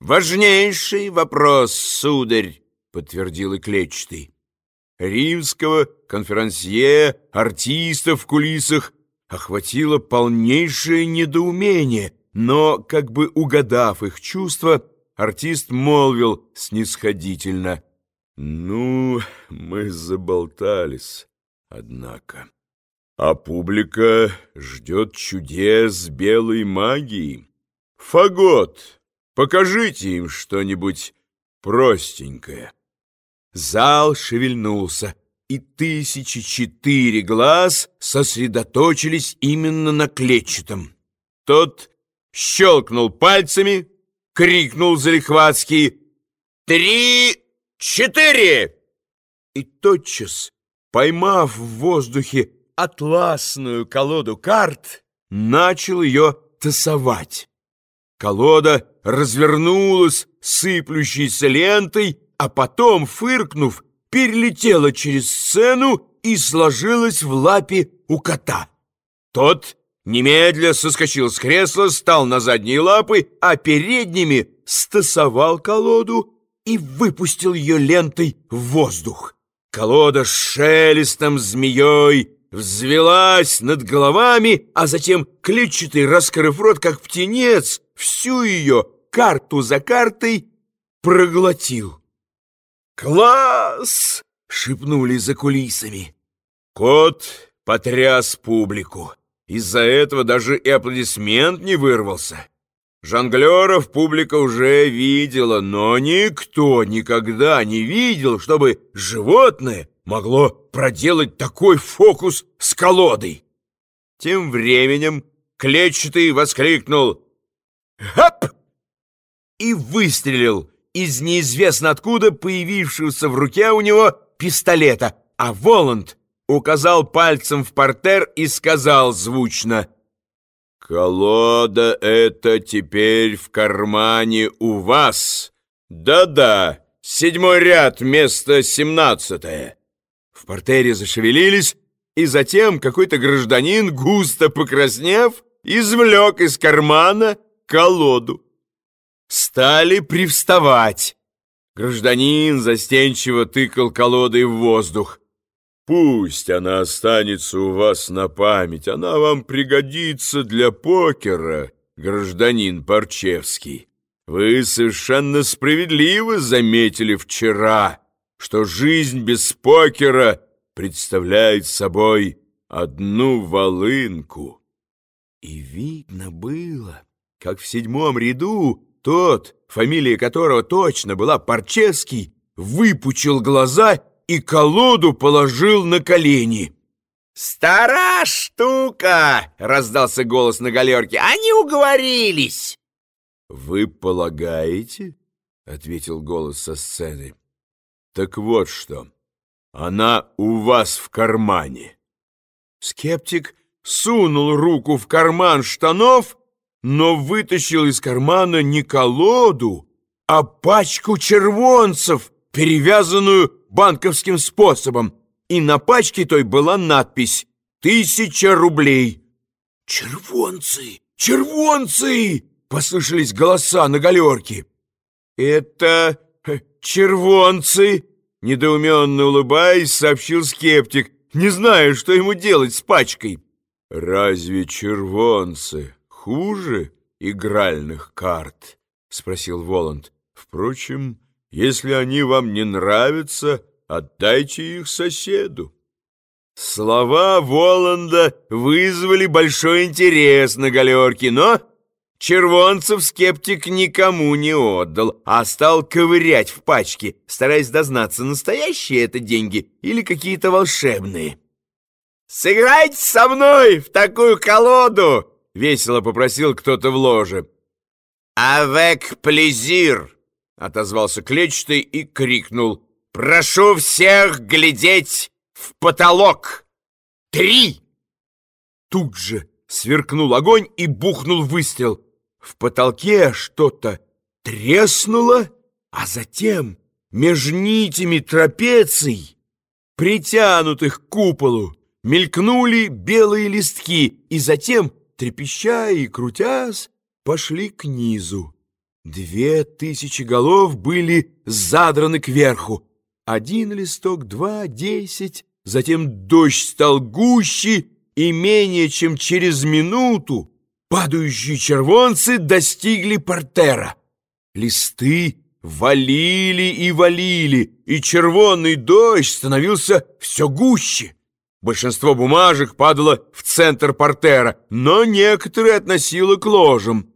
Важнейший вопрос, сударь, подтвердил и клетчатый. Римского конферансье, артистов в кулисах охватило полнейшее недоумение, но, как бы угадав их чувства, артист молвил снисходительно. «Ну, мы заболтались, однако. А публика ждет чудес белой магии. Фагот, покажите им что-нибудь простенькое». Зал шевельнулся, и тысячи четыре глаз сосредоточились именно на клетчатом. Тот щелкнул пальцами, крикнул залихватски «Три, четыре!» И тотчас, поймав в воздухе атласную колоду карт, начал ее тасовать. Колода развернулась сыплющейся лентой, а потом, фыркнув, перелетела через сцену и сложилась в лапе у кота. Тот немедля соскочил с кресла, стал на задние лапы, а передними стасовал колоду и выпустил ее лентой в воздух. Колода с шелестом змеей взвелась над головами, а затем клетчатый, раскрыв рот, как птенец, всю ее, карту за картой, проглотил. «Класс!» — шепнули за кулисами. Кот потряс публику. Из-за этого даже и аплодисмент не вырвался. Жонглеров публика уже видела, но никто никогда не видел, чтобы животное могло проделать такой фокус с колодой. Тем временем клетчатый воскликнул «Хап!» и выстрелил из неизвестно откуда появившегося в руке у него пистолета, а Воланд указал пальцем в портер и сказал звучно «Колода это теперь в кармане у вас. Да-да, седьмой ряд, место семнадцатое». В портере зашевелились, и затем какой-то гражданин, густо покраснев, извлек из кармана колоду стали привставать. Гражданин застенчиво тыкал колодой в воздух. «Пусть она останется у вас на память, она вам пригодится для покера, гражданин Парчевский. Вы совершенно справедливо заметили вчера, что жизнь без покера представляет собой одну волынку». И видно было, как в седьмом ряду тот, фамилия которого точно была Парчевский, выпучил глаза и колоду положил на колени. «Стара штука!» — раздался голос на галерке. «Они уговорились!» «Вы полагаете?» — ответил голос со сцены. «Так вот что, она у вас в кармане». Скептик сунул руку в карман штанов но вытащил из кармана не колоду, а пачку червонцев, перевязанную банковским способом, и на пачке той была надпись «Тысяча рублей». «Червонцы! Червонцы!» — послышались голоса на галерке. «Это э, червонцы!» — недоуменно улыбаясь, сообщил скептик, не зная, что ему делать с пачкой. «Разве червонцы хуже игральных карт?» — спросил Воланд. «Впрочем, если они вам не нравятся, отдайте их соседу». Слова Воланда вызвали большой интерес на галерке, но червонцев скептик никому не отдал, а стал ковырять в пачке, стараясь дознаться, настоящие это деньги или какие-то волшебные. «Сыграйте со мной в такую колоду!» Весело попросил кто-то в ложе. «Авек плезир!» — отозвался клетчатый и крикнул. «Прошу всех глядеть в потолок! Три!» Тут же сверкнул огонь и бухнул выстрел. В потолке что-то треснуло, а затем меж нитями трапеций, притянутых к куполу, мелькнули белые листки, и затем трепеща и крутясь, пошли к низу. Две тысячи голов были задраны кверху. Один листок, два, десять. Затем дождь стал гуще, и менее чем через минуту падающие червонцы достигли портера. Листы валили и валили, и червонный дождь становился все гуще. Большинство бумажек падало в центр портера, но некоторые относило к ложам.